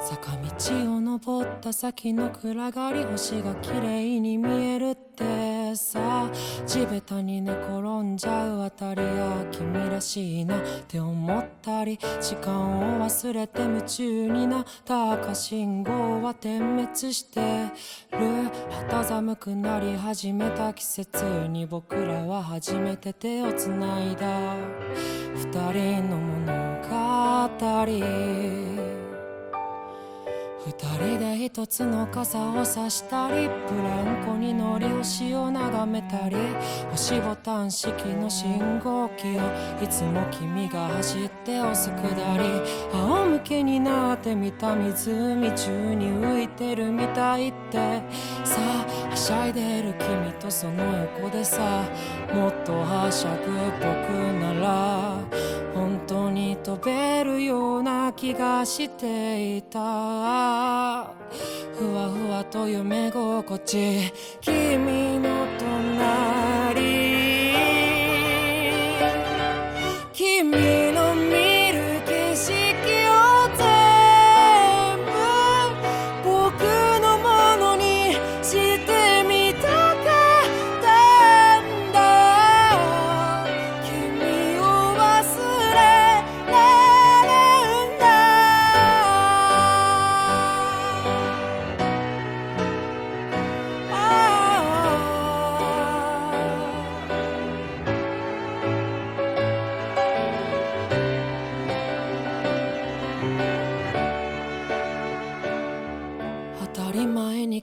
坂道を登った先の暗がり星が綺麗に見えるってさ。地べたに寝転んじゃうあたりや君らしいなって思ったり時間を忘れて夢中にな。った赤信号は点滅して。る肌寒くなり始めた季節に僕らは初めて手をつないだ。二人の物語。二人で一つの傘を差したりブランコに乗り星を眺めたり押しボタン式の信号機をいつも君が走って押すくだり仰向けになってみた湖中に浮いてるみたいって。さあはしゃいでる君とその横でさもっとはしゃぐ僕なら本当に飛べるような気がしていた。ふわふわと夢心地君の隣。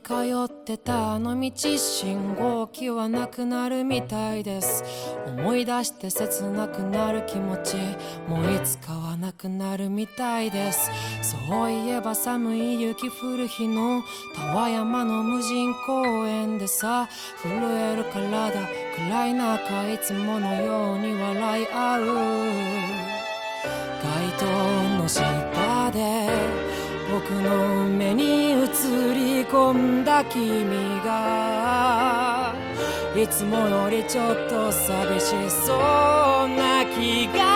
通ってたあの道信号機はなくなるみたいです。思い出して切なくなる気持ちもういつかはなくなるみたいです。そういえば寒い雪降る日の田和山の無人公園でさ震える体暗い中いつものように笑い合う。街灯の下で僕の込んだ君がいつもよりちょっと寂しそうな気が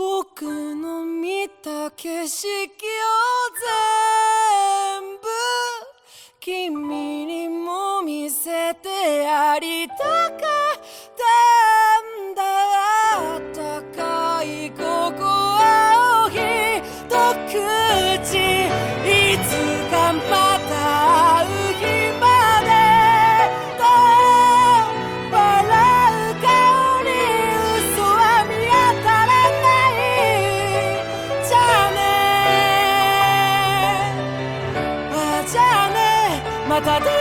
僕の見た景色を全部君にも見せてやりたかったんだ暖かいココアを一口いつかまねまた